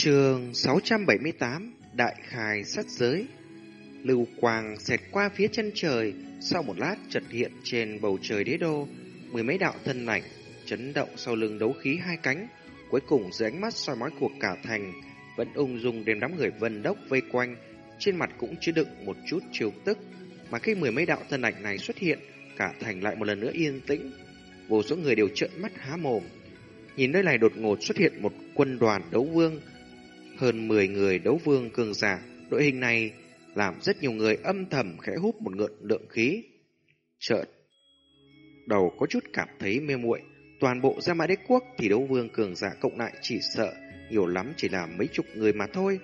Trường 678 Đại khai sát giới. Lưu quang xẹt qua phía chân trời, Sau một lát chợt hiện trên bầu trời đế đô. Mười mấy đạo thân ảnh Chấn động sau lưng đấu khí hai cánh, Cuối cùng dưới ánh mắt soi mói của cả thành Vẫn ung dung đem đám người vân đốc vây quanh, Trên mặt cũng chứa đựng một chút chiều tức. Mà khi mười mấy đạo thân ảnh này xuất hiện, Cả thành lại một lần nữa yên tĩnh. Vô số người đều trợn mắt há mồm. Nhìn nơi này đột ngột xuất hiện một quân đoàn đấu vương hơn 10 người đấu vương cường giả, đội hình này làm rất nhiều người âm thầm khẽ hút một ngợn lượng khí. Chợt, đầu có chút cảm thấy mê muội, toàn bộ Gia Mã Đế quốc thì đấu vương cường giả cộng lại chỉ sợ nhiều lắm chỉ là mấy chục người mà thôi.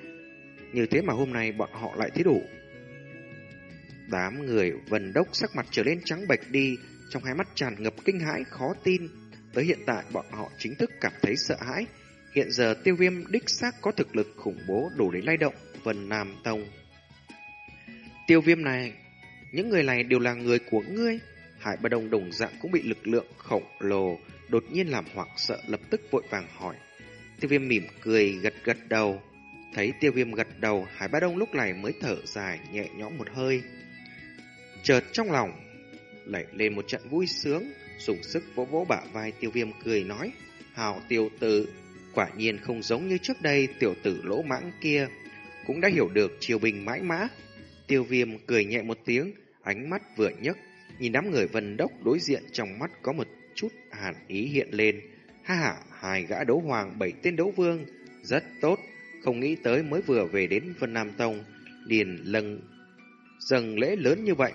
Như thế mà hôm nay bọn họ lại thấy đủ. Đám người vần đốc sắc mặt trở lên trắng bệch đi, trong hai mắt tràn ngập kinh hãi khó tin. Tới hiện tại bọn họ chính thức cảm thấy sợ hãi, Hiện giờ tiêu viêm đích xác có thực lực khủng bố đủ để lay động Vân Nam Tông. Tiêu viêm này, những người này đều là người của ngươi. Hải Ba Đông đồng dạng cũng bị lực lượng khổng lồ đột nhiên làm hoảng sợ lập tức vội vàng hỏi. Tiêu viêm mỉm cười gật gật đầu. Thấy tiêu viêm gật đầu, Hải Ba Đông lúc này mới thở dài nhẹ nhõm một hơi. Chợt trong lòng, lẩy lên một trận vui sướng, dùng sức vỗ vỗ bả vai tiêu viêm cười nói. Hào tiêu tử, Quả nhiên không giống như trước đây tiểu tử lỗ mãng kia, cũng đã hiểu được triều bình mãi mã. Tiêu viêm cười nhẹ một tiếng, ánh mắt vừa nhấc, nhìn đám người vân đốc đối diện trong mắt có một chút hàn ý hiện lên. Ha ha, hai gã đấu hoàng bảy tên đấu vương, rất tốt, không nghĩ tới mới vừa về đến Vân Nam Tông, liền lần dâng lễ lớn như vậy.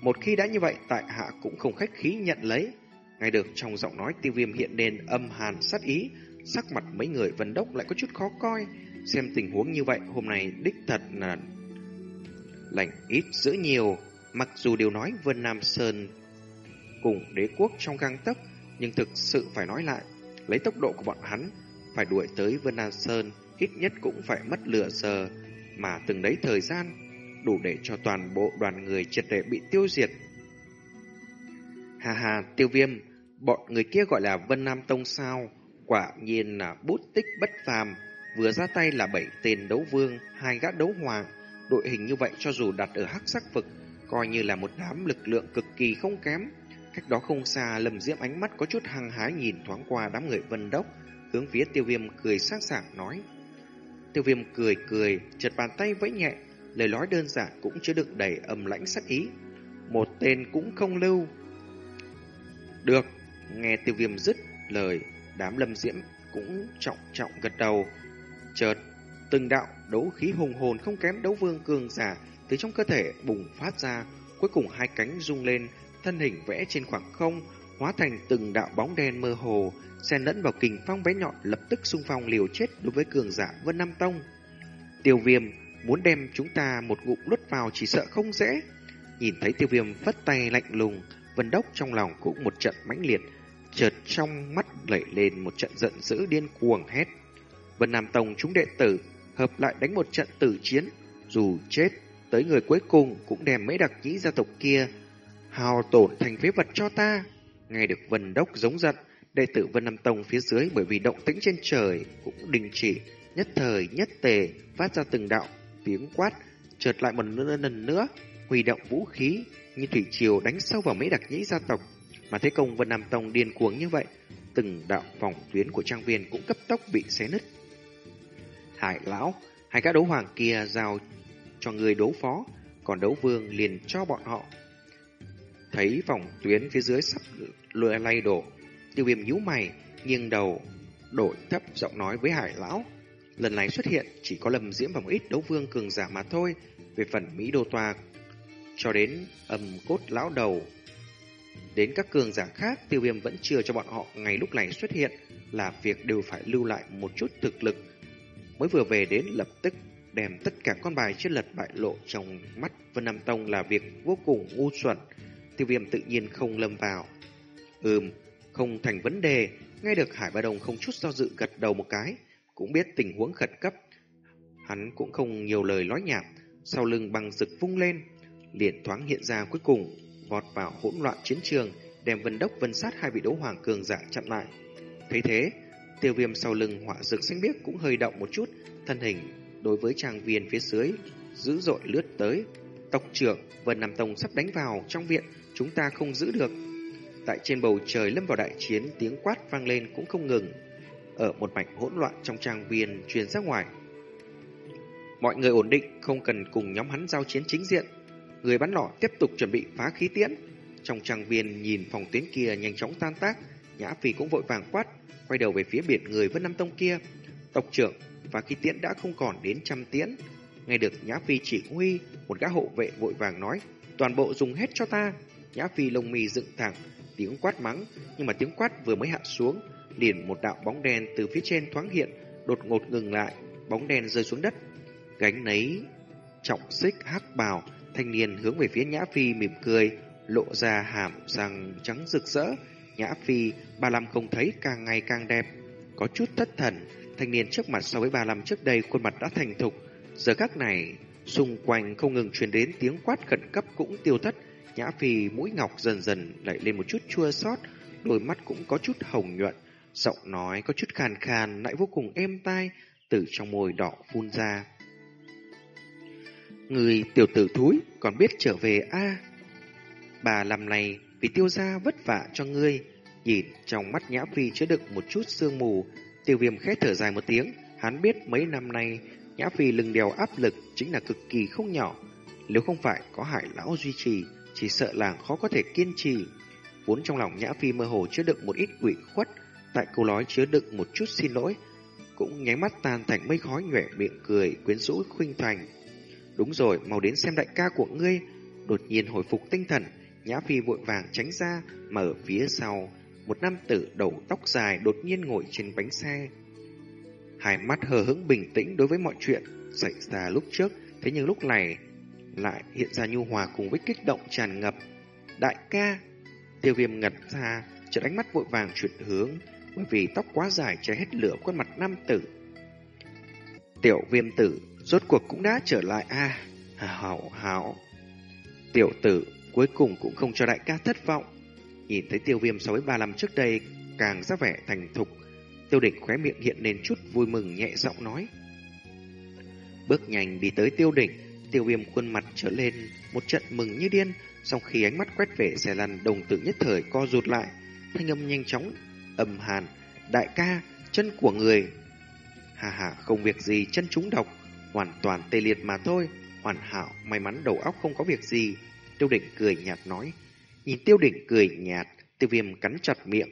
Một khi đã như vậy, tại hạ cũng không khách khí nhận lấy. Ngay được trong giọng nói tiêu viêm hiện lên âm hàn sát ý, Sắc mặt mấy người vân đốc lại có chút khó coi. Xem tình huống như vậy, Hôm nay đích thật là Lành ít dữ nhiều. Mặc dù điều nói Vân Nam Sơn Cùng đế quốc trong gang tấc, Nhưng thực sự phải nói lại, Lấy tốc độ của bọn hắn, Phải đuổi tới Vân Nam Sơn, Ít nhất cũng phải mất lửa giờ. Mà từng đấy thời gian, Đủ để cho toàn bộ đoàn người triệt để bị tiêu diệt. Hà hà tiêu viêm, Bọn người kia gọi là Vân Nam Tông sao? Quả nhiên là bút tích bất phàm, vừa ra tay là bảy tên đấu vương, hai gã đấu hoàng. Đội hình như vậy cho dù đặt ở hắc sắc vực, coi như là một đám lực lượng cực kỳ không kém. Cách đó không xa, Lâm Diễm ánh mắt có chút hăng hái nhìn thoáng qua đám người vân đốc, hướng phía tiêu viêm cười sáng sảng nói. Tiêu viêm cười cười, chật bàn tay vẫy nhẹ, lời nói đơn giản cũng chứa đựng đầy âm lãnh sắc ý. Một tên cũng không lưu. Được, nghe tiêu viêm dứt lời, Đám lâm diễm cũng trọng trọng gật đầu. Chợt, từng đạo đấu khí hùng hồn không kém đấu vương cường giả từ trong cơ thể bùng phát ra, cuối cùng hai cánh rung lên, thân hình vẽ trên khoảng không, hóa thành từng đạo bóng đen mơ hồ, xen lẫn vào kình phong bé nhọn lập tức xung phong liều chết đối với cường giả Vân Nam Tông. Tiêu viêm muốn đem chúng ta một ngụm nuốt vào chỉ sợ không dễ. Nhìn thấy tiêu viêm vất tay lạnh lùng, Vân Đốc trong lòng cũng một trận mãnh liệt, chợt trong mắt lẩy lên một trận giận dữ điên cuồng hét. Vân Nam Tông chúng đệ tử hợp lại đánh một trận tử chiến, dù chết tới người cuối cùng cũng đem mấy đặc nhĩ gia tộc kia hào tổn thành phế vật cho ta. Nghe được Vân Đốc giống giận, đệ tử Vân Nam Tông phía dưới bởi vì động tĩnh trên trời cũng đình chỉ, nhất thời nhất tề phát ra từng đạo tiếng quát, chợt lại một lần nữa huy động vũ khí như thủy triều đánh sâu vào mấy đặc nhĩ gia tộc mà thế công Vân Nam Tông điên cuồng như vậy, từng đạo vòng tuyến của trang viên cũng cấp tốc bị xé nứt. Hải lão, hai gã đấu hoàng kia giao cho người đấu phó, còn đấu vương liền cho bọn họ. Thấy vòng tuyến phía dưới sắp lùi lay đổ, tiêu viêm nhíu mày, nghiêng đầu, đổi thấp giọng nói với hải lão. Lần này xuất hiện chỉ có lầm diễm và một ít đấu vương cường giả mà thôi, về phần Mỹ Đô Toa cho đến âm cốt lão đầu Đến các cường giả khác, tiêu viêm vẫn chưa cho bọn họ ngày lúc này xuất hiện là việc đều phải lưu lại một chút thực lực. Mới vừa về đến lập tức đem tất cả con bài trên lật bại lộ trong mắt Vân Nam Tông là việc vô cùng ngu xuẩn. Tiêu viêm tự nhiên không lâm vào. Ừm, không thành vấn đề. Ngay được Hải Ba Đồng không chút do dự gật đầu một cái. Cũng biết tình huống khẩn cấp. Hắn cũng không nhiều lời nói nhảm. Sau lưng bằng rực vung lên. Liền thoáng hiện ra cuối cùng vọt vào hỗn loạn chiến trường, đem Vân Đốc Vân Sát hai vị đấu hoàng cường giả chặn lại. Thấy thế, Tiêu viêm sau lưng họa dược xanh biếc cũng hơi động một chút, thân hình đối với trang viên phía dưới, dữ dội lướt tới. Tộc trưởng Vân Nam Tông sắp đánh vào trong viện, chúng ta không giữ được. Tại trên bầu trời lâm vào đại chiến, tiếng quát vang lên cũng không ngừng. Ở một mảnh hỗn loạn trong trang viên truyền ra ngoài. Mọi người ổn định, không cần cùng nhóm hắn giao chiến chính diện. Người bắn nỏ tiếp tục chuẩn bị phá khí tiễn. Trong trang viên nhìn phòng tuyến kia nhanh chóng tan tác, Nhã Phi cũng vội vàng quát, quay đầu về phía biển người Vân Nam Tông kia. Tộc trưởng và khí tiễn đã không còn đến trăm tiễn. Nghe được Nhã Phi chỉ huy, một gã hộ vệ vội vàng nói, toàn bộ dùng hết cho ta. Nhã Phi lông mì dựng thẳng, tiếng quát mắng, nhưng mà tiếng quát vừa mới hạ xuống, liền một đạo bóng đen từ phía trên thoáng hiện, đột ngột ngừng lại, bóng đen rơi xuống đất. Gánh nấy trọng xích hắc bào, thanh niên hướng về phía Nhã Phi mỉm cười, lộ ra hàm răng trắng rực rỡ. Nhã Phi, ba lăm không thấy càng ngày càng đẹp, có chút thất thần. Thanh niên trước mặt so với ba lăm trước đây khuôn mặt đã thành thục. Giờ các này, xung quanh không ngừng truyền đến tiếng quát khẩn cấp cũng tiêu thất. Nhã Phi mũi ngọc dần dần lại lên một chút chua xót, đôi mắt cũng có chút hồng nhuận, giọng nói có chút khàn khàn lại vô cùng êm tai từ trong môi đỏ phun ra. Người tiểu tử thúi còn biết trở về a Bà làm này vì tiêu gia vất vả cho ngươi. Nhìn trong mắt Nhã Phi chứa đựng một chút sương mù, tiêu viêm khẽ thở dài một tiếng. Hắn biết mấy năm nay Nhã Phi lưng đèo áp lực chính là cực kỳ không nhỏ. Nếu không phải có hải lão duy trì, chỉ sợ làng khó có thể kiên trì. Vốn trong lòng Nhã Phi mơ hồ chứa đựng một ít quỷ khuất, tại câu nói chứa đựng một chút xin lỗi, cũng nháy mắt tan thành mây khói nhỏe miệng cười, quyến rũ khuynh thành. Đúng rồi, mau đến xem đại ca của ngươi. Đột nhiên hồi phục tinh thần, Nhã Phi vội vàng tránh ra, mà ở phía sau, một nam tử đầu tóc dài đột nhiên ngồi trên bánh xe. Hai mắt hờ hững bình tĩnh đối với mọi chuyện xảy ra lúc trước, thế nhưng lúc này lại hiện ra nhu hòa cùng với kích động tràn ngập. Đại ca, tiêu viêm ngật ra, chợt ánh mắt vội vàng chuyển hướng, bởi vì tóc quá dài che hết lửa khuôn mặt nam tử. Tiểu viêm tử rốt cuộc cũng đã trở lại a à, hảo hảo. Tiểu tử cuối cùng cũng không cho đại ca thất vọng. Nhìn thấy tiêu viêm so với ba năm trước đây càng ra vẻ thành thục, tiêu đỉnh khóe miệng hiện lên chút vui mừng nhẹ giọng nói. Bước nhanh đi tới tiêu đỉnh, tiêu viêm khuôn mặt trở lên một trận mừng như điên, sau khi ánh mắt quét về xe lăn đồng tử nhất thời co rụt lại, thanh âm nhanh chóng, âm hàn, đại ca, chân của người. Hà hà, không việc gì, chân chúng độc, hoàn toàn tê liệt mà thôi, hoàn hảo, may mắn đầu óc không có việc gì. Tiêu đỉnh cười nhạt nói. Nhìn tiêu đỉnh cười nhạt, tiêu viêm cắn chặt miệng.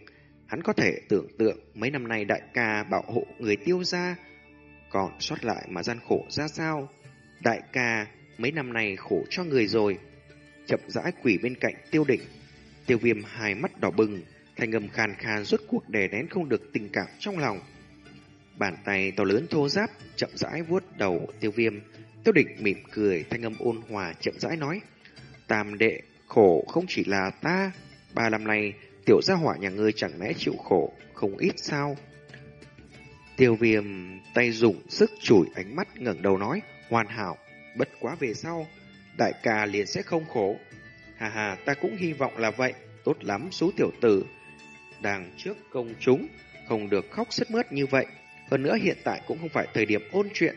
Hắn có thể tưởng tượng mấy năm nay đại ca bảo hộ người tiêu ra, còn sót lại mà gian khổ ra sao. Đại ca mấy năm nay khổ cho người rồi. Chậm rãi quỷ bên cạnh tiêu đỉnh. Tiêu viêm hai mắt đỏ bừng, thành âm khàn khàn rốt cuộc đè nén không được tình cảm trong lòng. Bàn tay to lớn thô giáp chậm rãi vuốt đầu tiêu viêm. Tiêu địch mỉm cười, thanh âm ôn hòa chậm rãi nói. Tam đệ, khổ không chỉ là ta. Ba năm nay, tiểu gia hỏa nhà ngươi chẳng lẽ chịu khổ, không ít sao? Tiêu viêm tay dùng sức chủi ánh mắt ngẩng đầu nói, hoàn hảo, bất quá về sau, đại ca liền sẽ không khổ. Hà hà, ta cũng hy vọng là vậy, tốt lắm số tiểu tử. Đang trước công chúng, không được khóc sứt mướt như vậy. Hơn nữa hiện tại cũng không phải thời điểm ôn chuyện.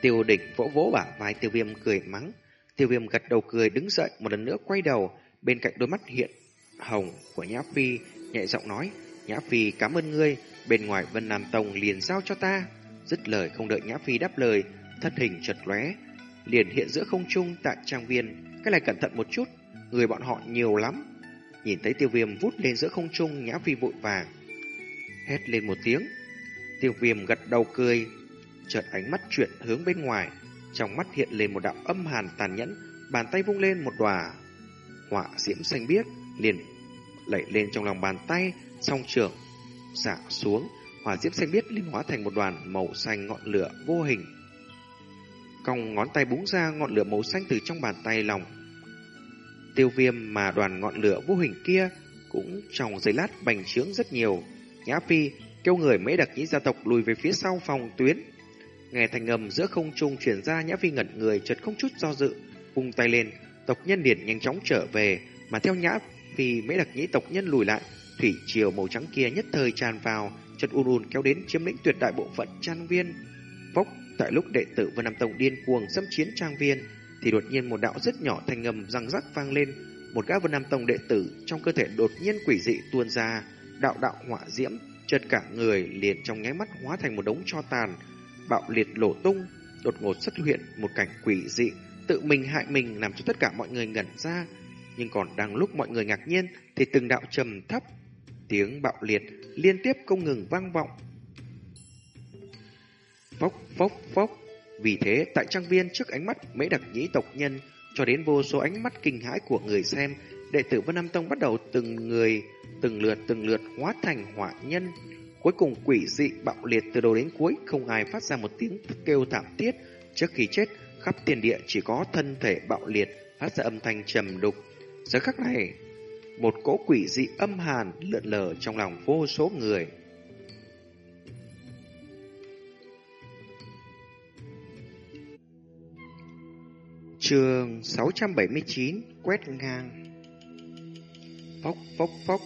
Tiêu đỉnh vỗ vỗ bả vai tiêu viêm cười mắng. Tiêu viêm gật đầu cười đứng dậy, một lần nữa quay đầu. Bên cạnh đôi mắt hiện hồng của Nhã Phi, nhẹ giọng nói. Nhã Phi, cảm ơn ngươi. Bên ngoài Vân Nam Tông liền giao cho ta. Dứt lời không đợi Nhã Phi đáp lời. Thân hình chật lóe, liền hiện giữa không trung tại trang viên. Cái này cẩn thận một chút. Người bọn họ nhiều lắm. Nhìn thấy tiêu viêm vút lên giữa không trung, Nhã Phi vội vàng. Hét lên một tiếng Tiêu viêm gật đầu cười, chợt ánh mắt chuyển hướng bên ngoài, trong mắt hiện lên một đạo âm hàn tàn nhẫn, bàn tay vung lên một đòa họa diễm xanh biếc, liền lẩy lên trong lòng bàn tay, song trường xả xuống, hỏa diễm xanh biếc liên hóa thành một đoàn màu xanh ngọn lửa vô hình. Cong ngón tay búng ra ngọn lửa màu xanh từ trong bàn tay lòng. Tiêu viêm mà đoàn ngọn lửa vô hình kia cũng trong giây lát bành trướng rất nhiều. Nhã Phi kêu người mấy đặc nhĩ gia tộc lùi về phía sau phòng tuyến. Nghe thành ngầm giữa không trung chuyển ra Nhã Phi ngẩn người chợt không chút do dự, vung tay lên, tộc nhân điển nhanh chóng trở về, mà theo Nhã Phi mấy đặc nhĩ tộc nhân lùi lại, thủy triều màu trắng kia nhất thời tràn vào chợt un un kéo đến chiếm lĩnh tuyệt đại bộ phận trang viên. vốc tại lúc đệ tử Vân Nam Tông điên cuồng xâm chiến trang viên, thì đột nhiên một đạo rất nhỏ thành ngầm răng rắc vang lên, một gã Vân Nam Tông đệ tử trong cơ thể đột nhiên quỷ dị tuôn ra, đạo đạo hỏa diễm, chợt cả người liền trong nháy mắt hóa thành một đống cho tàn, bạo liệt lổ tung, đột ngột xuất hiện một cảnh quỷ dị, tự mình hại mình làm cho tất cả mọi người ngẩn ra. Nhưng còn đang lúc mọi người ngạc nhiên thì từng đạo trầm thấp, tiếng bạo liệt liên tiếp không ngừng vang vọng. Phốc phốc phốc, vì thế tại trang viên trước ánh mắt mấy đặc nhĩ tộc nhân cho đến vô số ánh mắt kinh hãi của người xem, đệ tử Vân Nam Tông bắt đầu từng người, từng lượt từng lượt hóa thành hỏa nhân. Cuối cùng quỷ dị bạo liệt từ đầu đến cuối không ai phát ra một tiếng kêu thảm thiết. Trước khi chết, khắp tiền địa chỉ có thân thể bạo liệt phát ra âm thanh trầm đục. Giờ khắc này, một cỗ quỷ dị âm hàn lượn lờ trong lòng vô số người. Trường 679 quét ngang Phốc phốc phốc.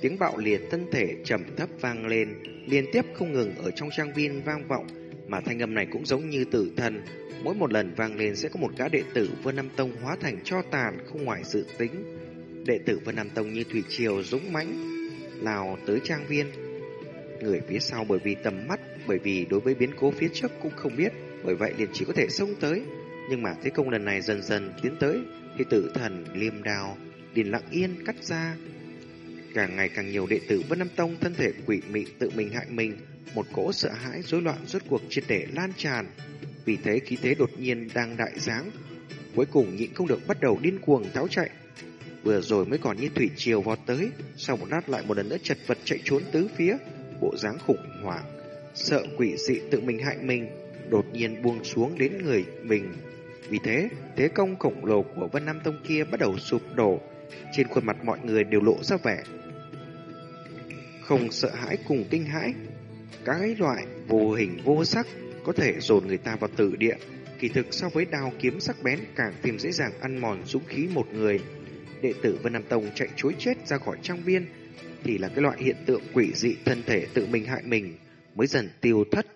Tiếng bạo liệt thân thể trầm thấp vang lên, Liên tiếp không ngừng ở trong trang viên vang vọng, Mà thanh âm này cũng giống như tử thần. Mỗi một lần vang lên sẽ có một gã đệ tử Vân Nam Tông hóa thành cho tàn, không ngoài dự tính. Đệ tử Vân Nam Tông như thủy triều dũng mãnh Lào tới trang viên. Người phía sau bởi vì tầm mắt, Bởi vì đối với biến cố phía trước cũng không biết, Bởi vậy liền chỉ có thể xông tới. Nhưng mà thế công lần này dần dần tiến tới, Thì tử thần liêm đào Điền lặng yên cắt ra. Càng ngày càng nhiều đệ tử Vân Nam Tông Thân thể quỷ mị tự mình hại mình Một cỗ sợ hãi rối loạn rốt cuộc triệt để lan tràn. Vì thế khí thế đột nhiên đang đại giáng Cuối cùng nhịn không được bắt đầu điên cuồng tháo chạy. Vừa rồi mới còn như thủy triều vọt tới Sau một lát lại một lần nữa chật vật chạy trốn tứ phía Bộ dáng khủng hoảng Sợ quỷ dị tự mình hại mình Đột nhiên buông xuống đến người mình. Vì thế, thế công khổng lồ của Vân Nam Tông kia bắt đầu sụp đổ. Trên khuôn mặt mọi người đều lộ ra vẻ không sợ hãi cùng kinh hãi. Cái loại vô hình vô sắc có thể dồn người ta vào tử địa. Kỳ thực so với đao kiếm sắc bén càng thêm dễ dàng ăn mòn dũng khí một người. Đệ tử Vân Nam Tông chạy chối chết ra khỏi trang viên thì là cái loại hiện tượng quỷ dị thân thể tự mình hại mình mới dần tiêu thất.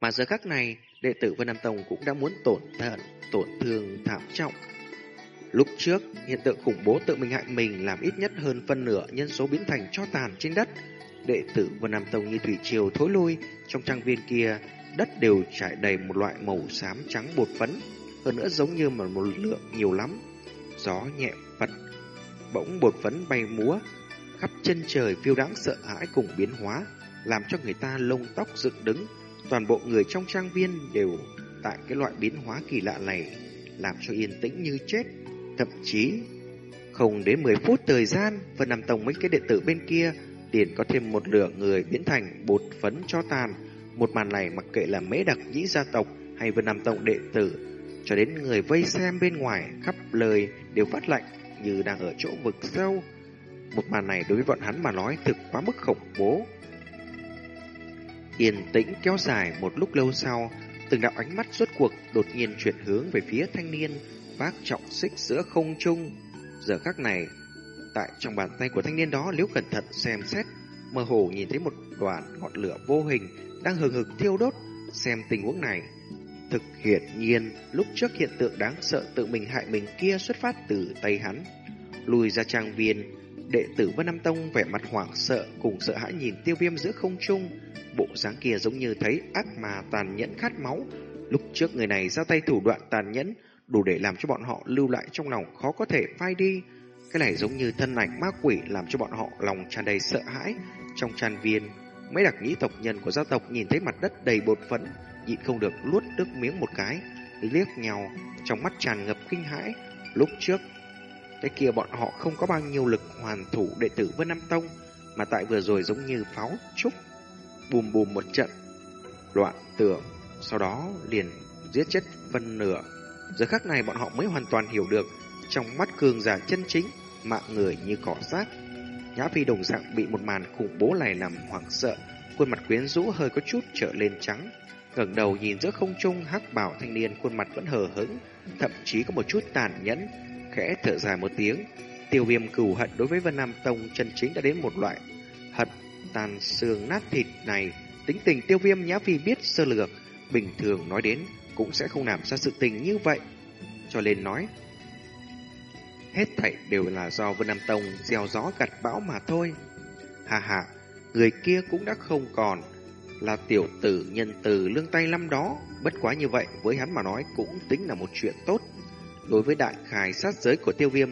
Mà giờ khắc này, đệ tử Vân Nam Tông cũng đã muốn tổn thận, tổn thương thảm trọng. Lúc trước, hiện tượng khủng bố tự mình hại mình làm ít nhất hơn phân nửa nhân số biến thành cho tàn trên đất. Đệ tử Vân Nam Tông như thủy triều thối lui, trong trang viên kia, đất đều trải đầy một loại màu xám trắng bột phấn, hơn nữa giống như mà một lượng nhiều lắm. Gió nhẹ phật, bỗng bột phấn bay múa, khắp chân trời phiêu đáng sợ hãi cùng biến hóa, làm cho người ta lông tóc dựng đứng, Toàn bộ người trong trang viên đều tại cái loại biến hóa kỳ lạ này làm cho yên tĩnh như chết. Thậm chí không đến 10 phút thời gian, Vân Nam Tông mấy cái đệ tử bên kia liền có thêm một lửa người biến thành bột phấn cho tàn. Một màn này mặc kệ là mễ đặc nhĩ gia tộc hay Vân Nam Tông đệ tử, cho đến người vây xem bên ngoài khắp lời đều phát lạnh như đang ở chỗ vực sâu. Một màn này đối với bọn hắn mà nói thực quá mức khủng bố. Yên tĩnh kéo dài một lúc lâu sau, từng đạo ánh mắt suốt cuộc đột nhiên chuyển hướng về phía thanh niên vác trọng xích giữa không trung. Giờ khắc này, tại trong bàn tay của thanh niên đó nếu cẩn thận xem xét, mơ hồ nhìn thấy một đoàn ngọn lửa vô hình đang hừng hực thiêu đốt. Xem tình huống này, thực hiển nhiên lúc trước hiện tượng đáng sợ tự mình hại mình kia xuất phát từ tay hắn. Lùi ra trang viên, đệ tử Vân Nam Tông vẻ mặt hoảng sợ cùng sợ hãi nhìn tiêu viêm giữa không trung Bộ dáng kia giống như thấy ác mà tàn nhẫn khát máu. Lúc trước người này ra tay thủ đoạn tàn nhẫn, đủ để làm cho bọn họ lưu lại trong lòng khó có thể phai đi. Cái này giống như thân ảnh ma quỷ làm cho bọn họ lòng tràn đầy sợ hãi. Trong tràn viên, mấy đặc nhĩ tộc nhân của gia tộc nhìn thấy mặt đất đầy bột phấn, nhịn không được luốt nước miếng một cái, liếc nhau, trong mắt tràn ngập kinh hãi. Lúc trước, cái kia bọn họ không có bao nhiêu lực hoàn thủ đệ tử Vân Nam Tông, mà tại vừa rồi giống như pháo trúc bùm bùm một trận loạn tưởng, sau đó liền giết chết phân nửa. Giờ khắc này bọn họ mới hoàn toàn hiểu được, trong mắt cường giả chân chính, mạng người như cỏ rác. Nhã Phi đồng dạng bị một màn khủng bố này làm hoảng sợ, khuôn mặt quyến rũ hơi có chút trở lên trắng. ngẩng đầu nhìn giữa không trung hắc bảo thanh niên khuôn mặt vẫn hờ hững, thậm chí có một chút tàn nhẫn, khẽ thở dài một tiếng. Tiêu viêm cừu hận đối với Vân Nam Tông chân chính đã đến một loại hận tàn xương nát thịt này, tính tình tiêu viêm nhã phi biết sơ lược, bình thường nói đến cũng sẽ không làm ra sự tình như vậy. Cho nên nói, hết thảy đều là do Vân Nam Tông gieo gió gặt bão mà thôi. Hà hà, người kia cũng đã không còn là tiểu tử nhân từ lương tay năm đó, bất quá như vậy với hắn mà nói cũng tính là một chuyện tốt. Đối với đại khai sát giới của tiêu viêm,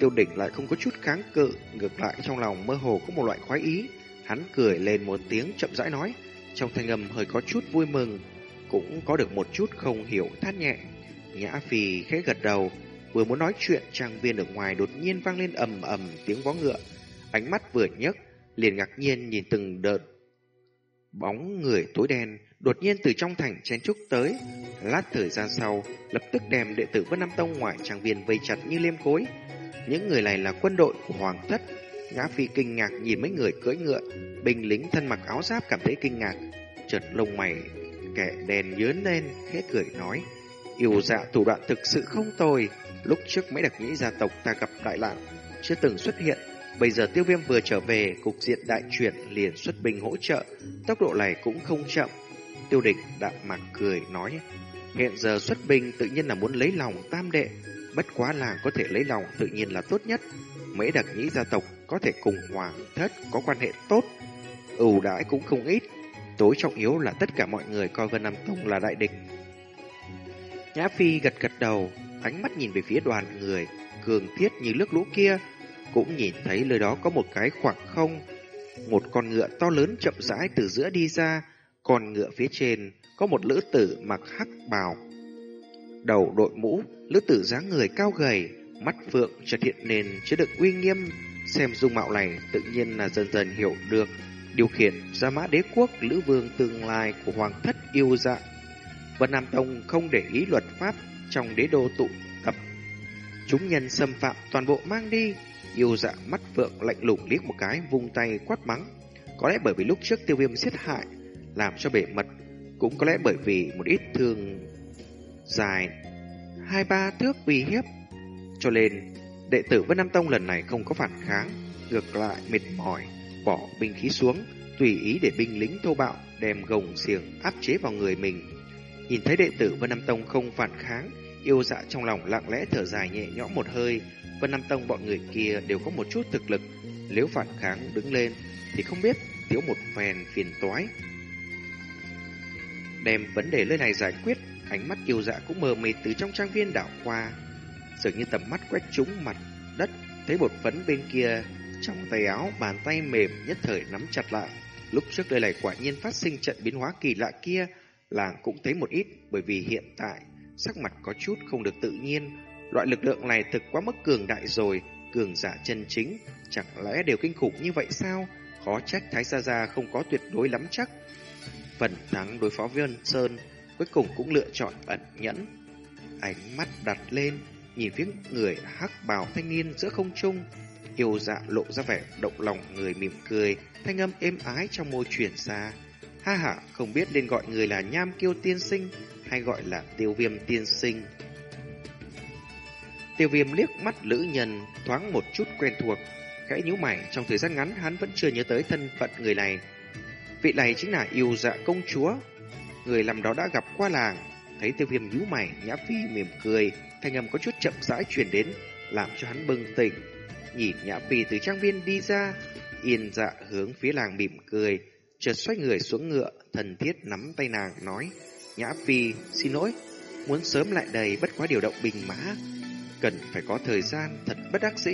tiêu đỉnh lại không có chút kháng cự, ngược lại trong lòng mơ hồ có một loại khoái ý. Hắn cười lên một tiếng chậm rãi nói, trong thanh âm hơi có chút vui mừng, cũng có được một chút không hiểu thắt nhẹ. Nhã Phi khẽ gật đầu, vừa muốn nói chuyện trang viên ở ngoài đột nhiên vang lên ầm ầm tiếng vó ngựa. Ánh mắt vừa nhấc, liền ngạc nhiên nhìn từng đợt bóng người tối đen đột nhiên từ trong thành chen trúc tới. Lát thời gian sau, lập tức đem đệ tử Vân Nam Tông ngoài trang viên vây chặt như liêm khối. Những người này là quân đội của Hoàng Thất. Nhã Phi kinh ngạc nhìn mấy người cưỡi ngựa, binh lính thân mặc áo giáp cảm thấy kinh ngạc. Chợt lông mày, kẻ đèn nhớn lên, khẽ cười nói. Yêu dạ thủ đoạn thực sự không tồi. Lúc trước mấy đặc nhĩ gia tộc ta gặp đại lạn, chưa từng xuất hiện. Bây giờ tiêu viêm vừa trở về, cục diện đại chuyển liền xuất binh hỗ trợ. Tốc độ này cũng không chậm. Tiêu địch đạm mạc cười nói. Hiện giờ xuất binh tự nhiên là muốn lấy lòng tam đệ. Bất quá là có thể lấy lòng tự nhiên là tốt nhất. Mấy đặc nhĩ gia tộc có thể cùng hoàng thất có quan hệ tốt. ưu đãi cũng không ít. Tối trọng yếu là tất cả mọi người coi Vân Nam Tông là đại địch. Nhã Phi gật gật đầu, ánh mắt nhìn về phía đoàn người, cường thiết như nước lũ kia, cũng nhìn thấy nơi đó có một cái khoảng không. Một con ngựa to lớn chậm rãi từ giữa đi ra, con ngựa phía trên có một lữ tử mặc hắc bào. Đầu đội mũ, lữ tử dáng người cao gầy, mắt phượng chợt hiện nền chứa đựng uy nghiêm. Xem dung mạo này tự nhiên là dần dần hiểu được điều khiển ra mã đế quốc lữ vương tương lai của hoàng thất yêu dạ. Vân Nam Tông không để ý luật pháp trong đế đô tụ tập. Chúng nhân xâm phạm toàn bộ mang đi, yêu dạ mắt vượng lạnh lùng liếc một cái vung tay quát mắng. Có lẽ bởi vì lúc trước tiêu viêm giết hại, làm cho bể mật, cũng có lẽ bởi vì một ít thương dài hai ba thước uy hiếp. Cho nên, đệ tử Vân Nam Tông lần này không có phản kháng, ngược lại mệt mỏi, bỏ binh khí xuống, tùy ý để binh lính thô bạo đem gồng xiềng áp chế vào người mình. Nhìn thấy đệ tử Vân Nam Tông không phản kháng, yêu dạ trong lòng lặng lẽ thở dài nhẹ nhõm một hơi. Vân Nam Tông bọn người kia đều có một chút thực lực, nếu phản kháng đứng lên thì không biết thiếu một phèn phiền toái. Đem vấn đề nơi này giải quyết, ánh mắt yêu dạ cũng mờ mịt từ trong trang viên đảo qua. Dường như tầm mắt quét trúng mặt đất, thấy một phấn bên kia trong tay áo bàn tay mềm nhất thời nắm chặt lại. Lúc trước đây này quả nhiên phát sinh trận biến hóa kỳ lạ kia, làng cũng thấy một ít bởi vì hiện tại sắc mặt có chút không được tự nhiên. Loại lực lượng này thực quá mức cường đại rồi, cường giả chân chính, chẳng lẽ đều kinh khủng như vậy sao? Khó trách Thái Gia Gia không có tuyệt đối lắm chắc. Phần thắng đối phó Viên Sơn cuối cùng cũng lựa chọn ẩn nhẫn. Ánh mắt đặt lên, nhìn phía người hắc bào thanh niên giữa không trung, yêu dạ lộ ra vẻ động lòng người mỉm cười, thanh âm êm ái trong môi truyền xa. Ha ha, không biết nên gọi người là nham kiêu tiên sinh hay gọi là tiêu viêm tiên sinh. Tiêu viêm liếc mắt lữ nhân thoáng một chút quen thuộc, khẽ nhíu mày trong thời gian ngắn hắn vẫn chưa nhớ tới thân phận người này. Vị này chính là yêu dạ công chúa, người làm đó đã gặp qua làng, thấy tiêu viêm nhíu mày, nhã phi mỉm cười, thanh âm có chút chậm rãi truyền đến, làm cho hắn bừng tỉnh. Nhìn nhã phi từ trang viên đi ra, yên dạ hướng phía làng mỉm cười, chợt xoay người xuống ngựa, thần thiết nắm tay nàng nói, Nhã Phi, xin lỗi, muốn sớm lại đây bất quá điều động bình mã, cần phải có thời gian thật bất đắc dĩ.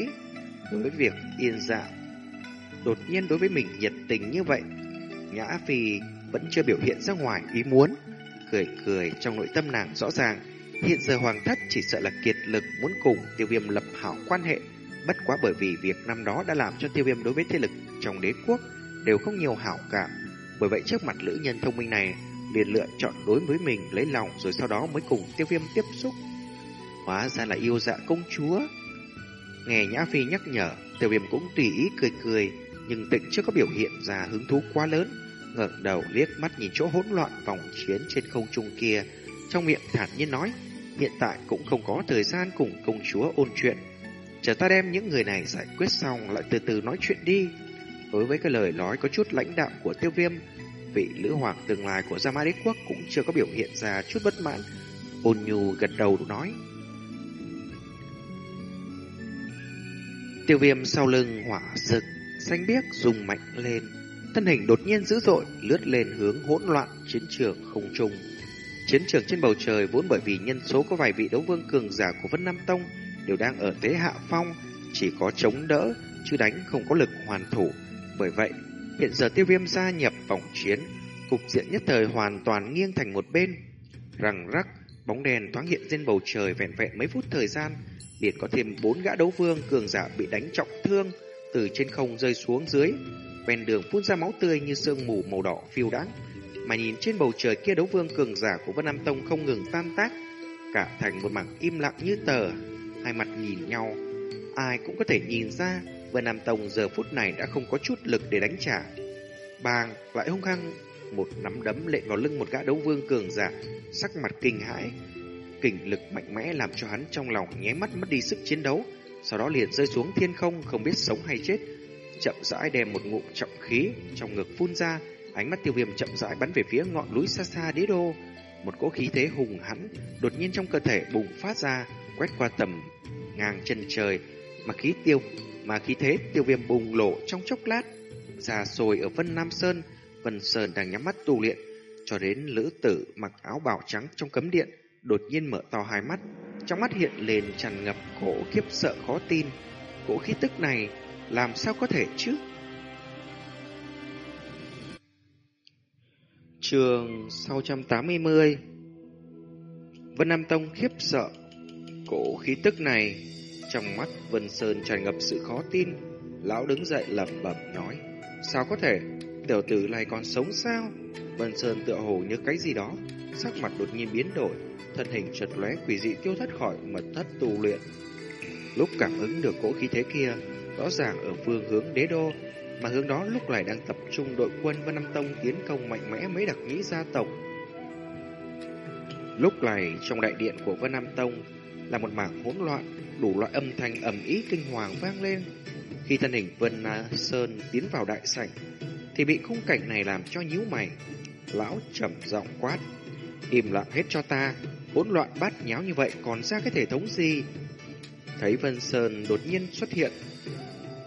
Đối với việc yên dạ, đột nhiên đối với mình nhiệt tình như vậy, Nhã Phi vẫn chưa biểu hiện ra ngoài ý muốn, cười cười trong nội tâm nàng rõ ràng. Hiện giờ Hoàng thất chỉ sợ là kiệt lực muốn cùng tiêu viêm lập hảo quan hệ, bất quá bởi vì việc năm đó đã làm cho tiêu viêm đối với thế lực trong đế quốc đều không nhiều hảo cảm. Bởi vậy trước mặt lữ nhân thông minh này, liền lựa chọn đối với mình lấy lòng rồi sau đó mới cùng tiêu viêm tiếp xúc. Hóa ra là yêu dạ công chúa. Nghe Nhã Phi nhắc nhở, tiêu viêm cũng tùy ý cười cười, nhưng tịnh chưa có biểu hiện ra hứng thú quá lớn. ngẩng đầu liếc mắt nhìn chỗ hỗn loạn vòng chiến trên không trung kia, trong miệng thản nhiên nói, hiện tại cũng không có thời gian cùng công chúa ôn chuyện. Chờ ta đem những người này giải quyết xong lại từ từ nói chuyện đi. Đối với cái lời nói có chút lãnh đạo của tiêu viêm, vị lữ hoàng tương lai của Gia Mã Đế Quốc cũng chưa có biểu hiện ra chút bất mãn. Ôn nhu gật đầu nói. Tiêu viêm sau lưng hỏa rực, xanh biếc dùng mạnh lên. Thân hình đột nhiên dữ dội, lướt lên hướng hỗn loạn chiến trường không trung. Chiến trường trên bầu trời vốn bởi vì nhân số có vài vị đấu vương cường giả của Vân Nam Tông đều đang ở thế hạ phong, chỉ có chống đỡ, chứ đánh không có lực hoàn thủ. Bởi vậy, hiện giờ tiêu viêm gia nhập vòng chiến, cục diện nhất thời hoàn toàn nghiêng thành một bên. Rằng rắc, bóng đèn thoáng hiện trên bầu trời vẹn vẹn mấy phút thời gian, liền có thêm bốn gã đấu vương cường giả bị đánh trọng thương, từ trên không rơi xuống dưới, ven đường phun ra máu tươi như sương mù màu đỏ phiêu đáng. Mà nhìn trên bầu trời kia đấu vương cường giả của Vân Nam Tông không ngừng tan tác, cả thành một mảng im lặng như tờ, hai mặt nhìn nhau, ai cũng có thể nhìn ra Vân Nam Tông giờ phút này đã không có chút lực để đánh trả. Bàng lại hung hăng một nắm đấm lệ vào lưng một gã đấu vương cường giả, sắc mặt kinh hãi, kình lực mạnh mẽ làm cho hắn trong lòng nháy mắt mất đi sức chiến đấu, sau đó liền rơi xuống thiên không không biết sống hay chết, chậm rãi đem một ngụm trọng khí trong ngực phun ra, ánh mắt tiêu viêm chậm rãi bắn về phía ngọn núi xa xa đế đô, một cỗ khí thế hùng hắn đột nhiên trong cơ thể bùng phát ra, quét qua tầm ngang chân trời, mà khí tiêu mà khí thế tiêu viêm bùng lộ trong chốc lát, già sồi ở Vân Nam Sơn, Vân Sơn đang nhắm mắt tu luyện, cho đến lữ tử mặc áo bào trắng trong cấm điện, đột nhiên mở to hai mắt, trong mắt hiện lên tràn ngập cỗ khiếp sợ khó tin. Cỗ khí tức này làm sao có thể chứ? Trường 680 Vân Nam Tông khiếp sợ Cổ khí tức này, Trong mắt Vân Sơn tràn ngập sự khó tin. Lão đứng dậy lẩm bẩm nói, Sao có thể? Tiểu tử này còn sống sao? Vân Sơn tựa hồ như cái gì đó, Sắc mặt đột nhiên biến đổi, Thân hình chợt lóe quỷ dị tiêu thất khỏi mật thất tu luyện. Lúc cảm ứng được cỗ khí thế kia, Rõ ràng ở phương hướng đế đô, Mà hướng đó lúc này đang tập trung đội quân Vân Nam Tông tiến công mạnh mẽ mấy đặc nhĩ gia tộc. Lúc này, trong đại điện của Vân Nam Tông là một mảng hỗn loạn, đủ loại âm thanh ầm ĩ kinh hoàng vang lên. Khi thân hình Vân Sơn tiến vào đại sảnh, thì bị khung cảnh này làm cho nhíu mày. Lão trầm giọng quát, im lặng hết cho ta, hỗn loạn bát nháo như vậy còn ra cái thể thống gì? Thấy Vân Sơn đột nhiên xuất hiện.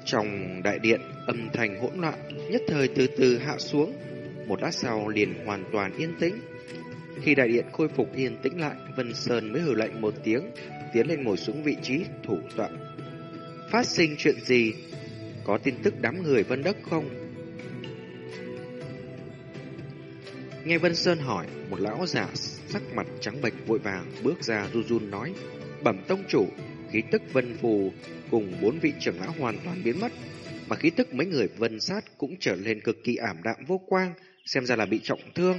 Trong đại điện, âm thanh hỗn loạn nhất thời từ từ hạ xuống, một lát sau liền hoàn toàn yên tĩnh. Khi đại điện khôi phục yên tĩnh lại, Vân Sơn mới hừ lạnh một tiếng, tiến lên ngồi xuống vị trí thủ tọa. Phát sinh chuyện gì? Có tin tức đám người Vân Đất không? Nghe Vân Sơn hỏi, một lão giả sắc mặt trắng bệch vội vàng bước ra run run nói, bẩm tông chủ, khí tức Vân Phù cùng bốn vị trưởng lão hoàn toàn biến mất, mà khí tức mấy người Vân Sát cũng trở lên cực kỳ ảm đạm vô quang, xem ra là bị trọng thương.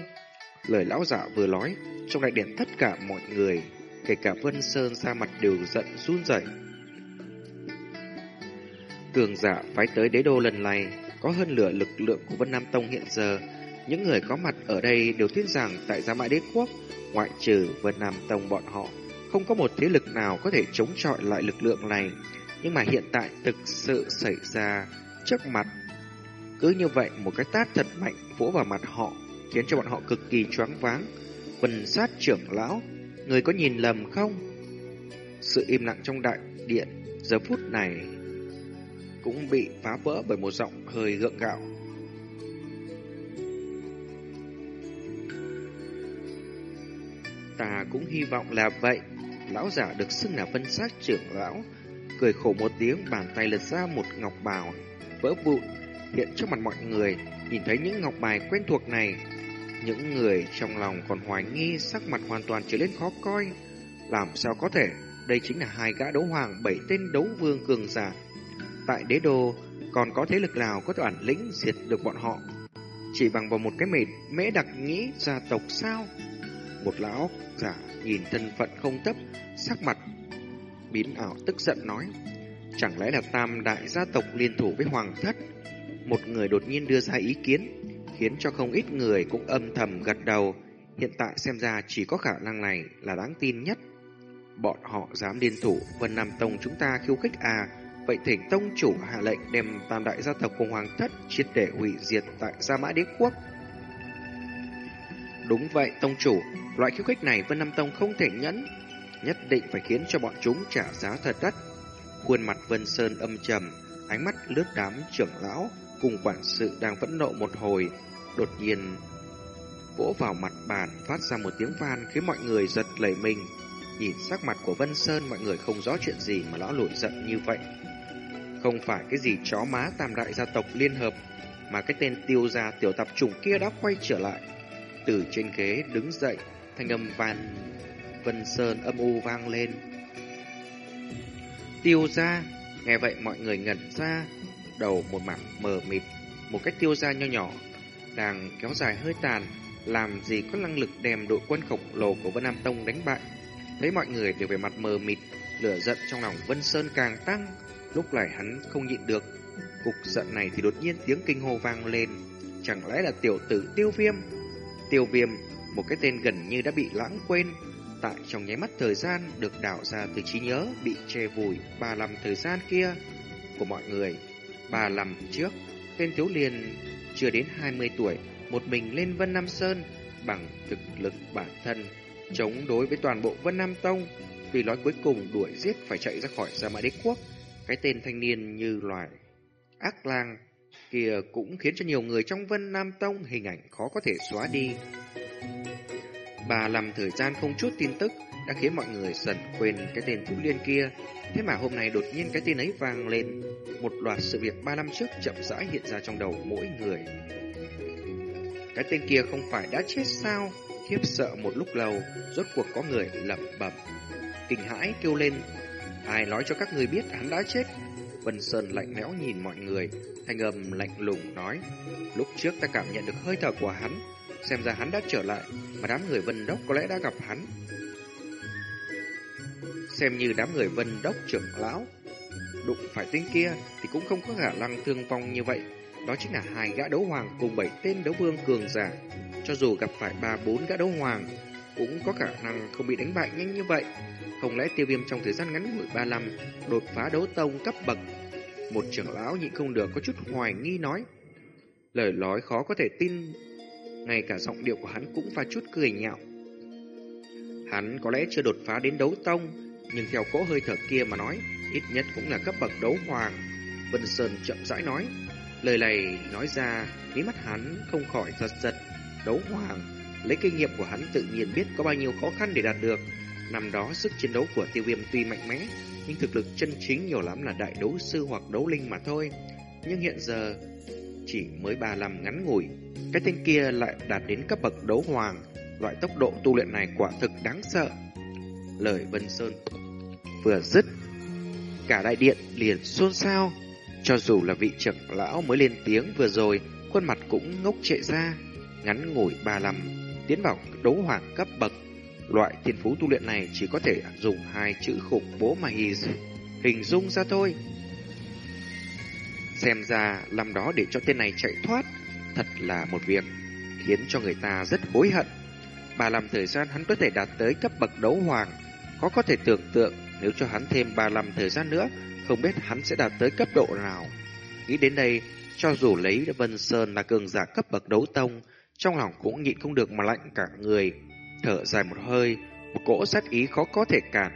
Lời lão giả vừa nói, trong đại điện tất cả mọi người, kể cả Vân Sơn ra mặt đều giận run rẩy. Cường giả phái tới đế đô lần này có hơn lửa lực lượng của Vân Nam Tông hiện giờ. Những người có mặt ở đây đều tin rằng tại Gia Mã Đế Quốc, ngoại trừ Vân Nam Tông bọn họ, không có một thế lực nào có thể chống chọi lại lực lượng này. Nhưng mà hiện tại thực sự xảy ra trước mặt. Cứ như vậy, một cái tát thật mạnh vỗ vào mặt họ khiến cho bọn họ cực kỳ choáng váng. Vân sát trưởng lão, người có nhìn lầm không? Sự im lặng trong đại điện giờ phút này cũng bị phá vỡ bởi một giọng hơi gượng gạo. Ta cũng hy vọng là vậy. Lão giả được xưng là vân sát trưởng lão, cười khổ một tiếng bàn tay lật ra một ngọc bào vỡ vụn hiện trước mặt mọi người nhìn thấy những ngọc bài quen thuộc này những người trong lòng còn hoài nghi sắc mặt hoàn toàn trở lên khó coi. Làm sao có thể, đây chính là hai gã đấu hoàng bảy tên đấu vương cường giả. Tại đế đô, còn có thế lực nào có bản lĩnh diệt được bọn họ? Chỉ bằng vào một cái mệt mễ đặc nghĩ gia tộc sao? Một lão giả nhìn thân phận không thấp sắc mặt biến ảo tức giận nói. Chẳng lẽ là tam đại gia tộc liên thủ với hoàng thất? Một người đột nhiên đưa ra ý kiến, khiến cho không ít người cũng âm thầm gật đầu. Hiện tại xem ra chỉ có khả năng này là đáng tin nhất. Bọn họ dám liên thủ Vân Nam Tông chúng ta khiêu khích à, Vậy thỉnh tông chủ hạ lệnh đem tam đại gia tộc cùng hoàng thất triệt để hủy diệt tại Gia Mã Đế Quốc. Đúng vậy, tông chủ, loại khiêu khích này Vân Nam Tông không thể nhẫn, nhất định phải khiến cho bọn chúng trả giá thật đắt. Khuôn mặt Vân Sơn âm trầm, ánh mắt lướt đám trưởng lão cùng quản sự đang phẫn nộ một hồi, đột nhiên vỗ vào mặt bàn phát ra một tiếng van khiến mọi người giật lẩy mình. Nhìn sắc mặt của Vân Sơn mọi người không rõ chuyện gì mà lão nổi giận như vậy. Không phải cái gì chó má tam đại gia tộc liên hợp, mà cái tên tiêu gia tiểu tập trùng kia đã quay trở lại. Từ trên ghế đứng dậy, thanh âm van Vân Sơn âm u vang lên. Tiêu gia, nghe vậy mọi người ngẩn ra, đầu một mảng mờ mịt, một cách tiêu gia nho nhỏ, đang kéo dài hơi tàn, làm gì có năng lực đem đội quân khổng lồ của Vân Nam Tông đánh bại. Thấy mọi người đều về mặt mờ mịt, lửa giận trong lòng Vân Sơn càng tăng, lúc này hắn không nhịn được. Cục giận này thì đột nhiên tiếng kinh hô vang lên, chẳng lẽ là tiểu tử tiêu viêm? Tiêu viêm, một cái tên gần như đã bị lãng quên, tại trong nháy mắt thời gian được đảo ra từ trí nhớ bị che vùi ba năm thời gian kia của mọi người. Ba năm trước, tên thiếu liền chưa đến 20 tuổi, một mình lên Vân Nam Sơn bằng thực lực bản thân, chống đối với toàn bộ Vân Nam Tông. Vì nói cuối cùng đuổi giết phải chạy ra khỏi Gia Mã Đế Quốc, cái tên thanh niên như loài ác lang kia cũng khiến cho nhiều người trong Vân Nam Tông hình ảnh khó có thể xóa đi. Bà làm thời gian không chút tin tức đã khiến mọi người dần quên cái tên Thiếu Liên kia. Thế mà hôm nay đột nhiên cái tên ấy vang lên. Một loạt sự việc ba năm trước chậm rãi hiện ra trong đầu mỗi người. Cái tên kia không phải đã chết sao? Khiếp sợ một lúc lâu, rốt cuộc có người lẩm bẩm. Kinh hãi kêu lên. Ai nói cho các người biết hắn đã chết? Vân Sơn lạnh lẽo nhìn mọi người, thanh âm lạnh lùng nói. Lúc trước ta cảm nhận được hơi thở của hắn, xem ra hắn đã trở lại, mà đám người Vân Đốc có lẽ đã gặp hắn. Xem như đám người Vân Đốc trưởng lão, đụng phải tên kia thì cũng không có khả năng thương vong như vậy. Đó chính là hai gã đấu hoàng cùng bảy tên đấu vương cường giả. Cho dù gặp phải ba bốn gã đấu hoàng, cũng có khả năng không bị đánh bại nhanh như vậy. Không lẽ tiêu viêm trong thời gian ngắn ngủi ba năm đột phá đấu tông cấp bậc? Một trưởng lão nhịn không được có chút hoài nghi nói. Lời nói khó có thể tin ngay cả giọng điệu của hắn cũng pha chút cười nhạo. Hắn có lẽ chưa đột phá đến đấu tông, nhưng theo cỗ hơi thở kia mà nói, ít nhất cũng là cấp bậc đấu hoàng. Vân Sơn chậm rãi nói, lời này nói ra, mí mắt hắn không khỏi giật giật. Đấu hoàng, lấy kinh nghiệm của hắn tự nhiên biết có bao nhiêu khó khăn để đạt được. Năm đó sức chiến đấu của tiêu viêm tuy mạnh mẽ, nhưng thực lực chân chính nhiều lắm là đại đấu sư hoặc đấu linh mà thôi. Nhưng hiện giờ, chỉ mới ba năm ngắn ngủi, cái tên kia lại đạt đến cấp bậc đấu hoàng, loại tốc độ tu luyện này quả thực đáng sợ. Lời Vân Sơn vừa dứt, cả đại điện liền xôn xao. Cho dù là vị trưởng lão mới lên tiếng vừa rồi, khuôn mặt cũng ngốc trệ ra. Ngắn ngủi ba năm, tiến vào đấu hoàng cấp bậc. Loại thiên phú tu luyện này chỉ có thể dùng hai chữ khủng bố mà hình dung ra thôi. Xem ra làm đó để cho tên này chạy thoát Thật là một việc khiến cho người ta rất hối hận. Ba năm thời gian hắn có thể đạt tới cấp bậc đấu hoàng. Có có thể tưởng tượng nếu cho hắn thêm ba năm thời gian nữa, không biết hắn sẽ đạt tới cấp độ nào. Nghĩ đến đây, cho dù lấy Vân Sơn là cường giả cấp bậc đấu tông, trong lòng cũng nhịn không được mà lạnh cả người. Thở dài một hơi, một cỗ sát ý khó có thể cản.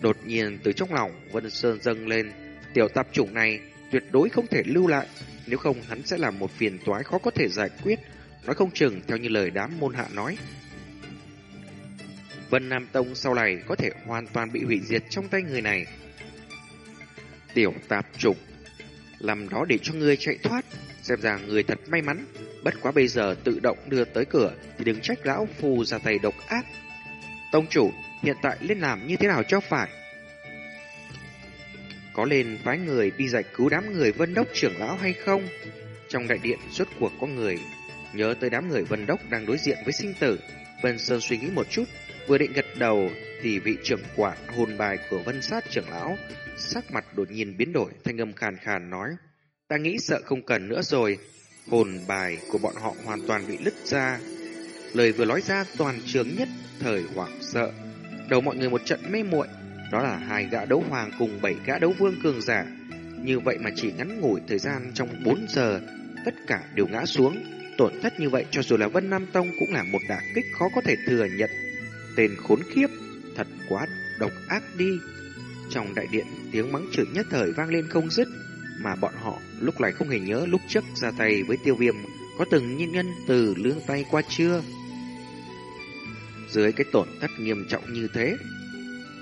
Đột nhiên từ trong lòng Vân Sơn dâng lên, tiểu tạp chủng này tuyệt đối không thể lưu lại, nếu không hắn sẽ là một phiền toái khó có thể giải quyết, nói không chừng theo như lời đám môn hạ nói. Vân Nam Tông sau này có thể hoàn toàn bị hủy diệt trong tay người này. Tiểu tạp trục, làm đó để cho ngươi chạy thoát, xem ra người thật may mắn, bất quá bây giờ tự động đưa tới cửa thì đừng trách lão phù ra tay độc ác. Tông chủ, hiện tại lên làm như thế nào cho phải? có lên phái người đi giải cứu đám người vân đốc trưởng lão hay không? Trong đại điện suốt cuộc có người nhớ tới đám người vân đốc đang đối diện với sinh tử. Vân Sơn suy nghĩ một chút, vừa định gật đầu thì vị trưởng quản hồn bài của vân sát trưởng lão sắc mặt đột nhiên biến đổi, thanh âm khàn khàn nói. Ta nghĩ sợ không cần nữa rồi, hồn bài của bọn họ hoàn toàn bị lứt ra. Lời vừa nói ra toàn trường nhất thời hoảng sợ. Đầu mọi người một trận mê muội Đó là hai gã đấu hoàng cùng bảy gã đấu vương cường giả. Như vậy mà chỉ ngắn ngủi thời gian trong 4 giờ, tất cả đều ngã xuống. Tổn thất như vậy cho dù là Vân Nam Tông cũng là một đả kích khó có thể thừa nhận. Tên khốn khiếp, thật quá độc ác đi. Trong đại điện, tiếng mắng chửi nhất thời vang lên không dứt, mà bọn họ lúc này không hề nhớ lúc trước ra tay với tiêu viêm có từng nhân nhân từ lương tay qua chưa. Dưới cái tổn thất nghiêm trọng như thế,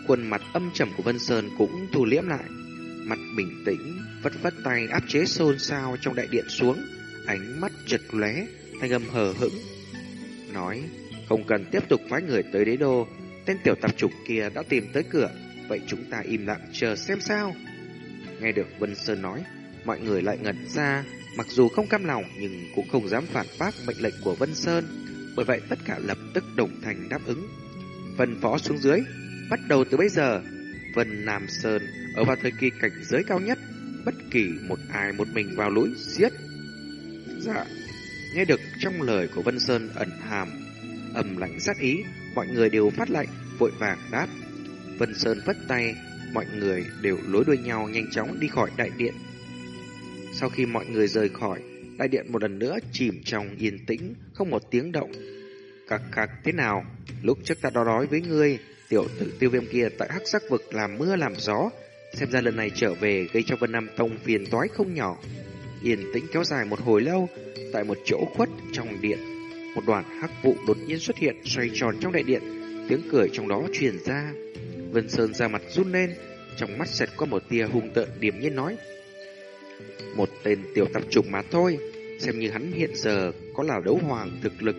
khuôn mặt âm trầm của Vân Sơn cũng thu liễm lại, mặt bình tĩnh, vất vất tay áp chế xôn xao trong đại điện xuống, ánh mắt chật lóe, thanh âm hờ hững, nói: "Không cần tiếp tục phái người tới đế đô, tên tiểu tạp trục kia đã tìm tới cửa, vậy chúng ta im lặng chờ xem sao." Nghe được Vân Sơn nói, mọi người lại ngẩn ra, mặc dù không cam lòng nhưng cũng không dám phản bác mệnh lệnh của Vân Sơn, bởi vậy tất cả lập tức đồng thành đáp ứng. Phân phó xuống dưới, bắt đầu từ bây giờ, Vân Nam Sơn ở vào thời kỳ cảnh giới cao nhất, bất kỳ một ai một mình vào lũi giết. Dạ, nghe được trong lời của Vân Sơn ẩn hàm, ẩm lạnh sát ý, mọi người đều phát lạnh, vội vàng đáp. Vân Sơn vất tay, mọi người đều lối đuôi nhau nhanh chóng đi khỏi đại điện. Sau khi mọi người rời khỏi, đại điện một lần nữa chìm trong yên tĩnh, không một tiếng động. Cạc cạc thế nào? Lúc trước ta đo đói với ngươi, tiểu tử tiêu viêm kia tại hắc sắc vực làm mưa làm gió, xem ra lần này trở về gây cho Vân Nam Tông phiền toái không nhỏ. Yên tĩnh kéo dài một hồi lâu, tại một chỗ khuất trong điện, một đoàn hắc vụ đột nhiên xuất hiện xoay tròn trong đại điện, tiếng cười trong đó truyền ra. Vân Sơn ra mặt run lên, trong mắt xẹt qua một tia hung tợn điềm nhiên nói. Một tên tiểu tạp trùng mà thôi, xem như hắn hiện giờ có là đấu hoàng thực lực,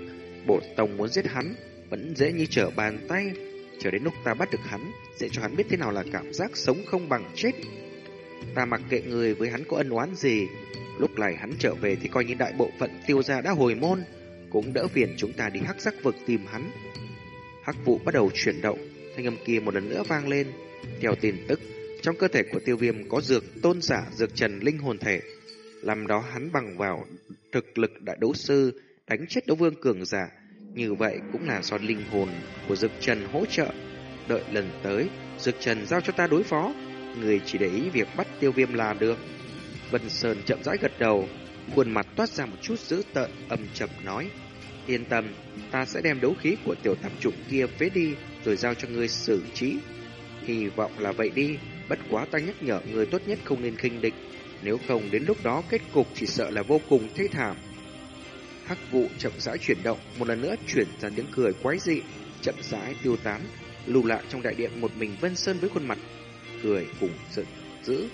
bộ tông muốn giết hắn, vẫn dễ như trở bàn tay. Chờ đến lúc ta bắt được hắn, sẽ cho hắn biết thế nào là cảm giác sống không bằng chết. Ta mặc kệ người với hắn có ân oán gì, lúc này hắn trở về thì coi như đại bộ phận tiêu gia đã hồi môn, cũng đỡ phiền chúng ta đi hắc sắc vực tìm hắn. Hắc vụ bắt đầu chuyển động, thanh âm kia một lần nữa vang lên. Theo tin tức, trong cơ thể của tiêu viêm có dược tôn giả dược trần linh hồn thể. Làm đó hắn bằng vào thực lực đại đấu sư đánh chết đấu vương cường giả. Như vậy cũng là do linh hồn của dược trần hỗ trợ. Đợi lần tới, dược trần giao cho ta đối phó. Người chỉ để ý việc bắt tiêu viêm là được. Vân Sơn chậm rãi gật đầu, khuôn mặt toát ra một chút dữ tợn âm trầm nói. Yên tâm, ta sẽ đem đấu khí của tiểu tạp trụng kia phế đi rồi giao cho ngươi xử trí. Hy vọng là vậy đi, bất quá ta nhắc nhở ngươi tốt nhất không nên khinh địch, nếu không đến lúc đó kết cục chỉ sợ là vô cùng thê thảm. Hắc vụ chậm rãi chuyển động, một lần nữa chuyển ra tiếng cười quái dị, chậm rãi tiêu tán, lưu lại trong đại điện một mình Vân Sơn với khuôn mặt cười cùng giận dữ.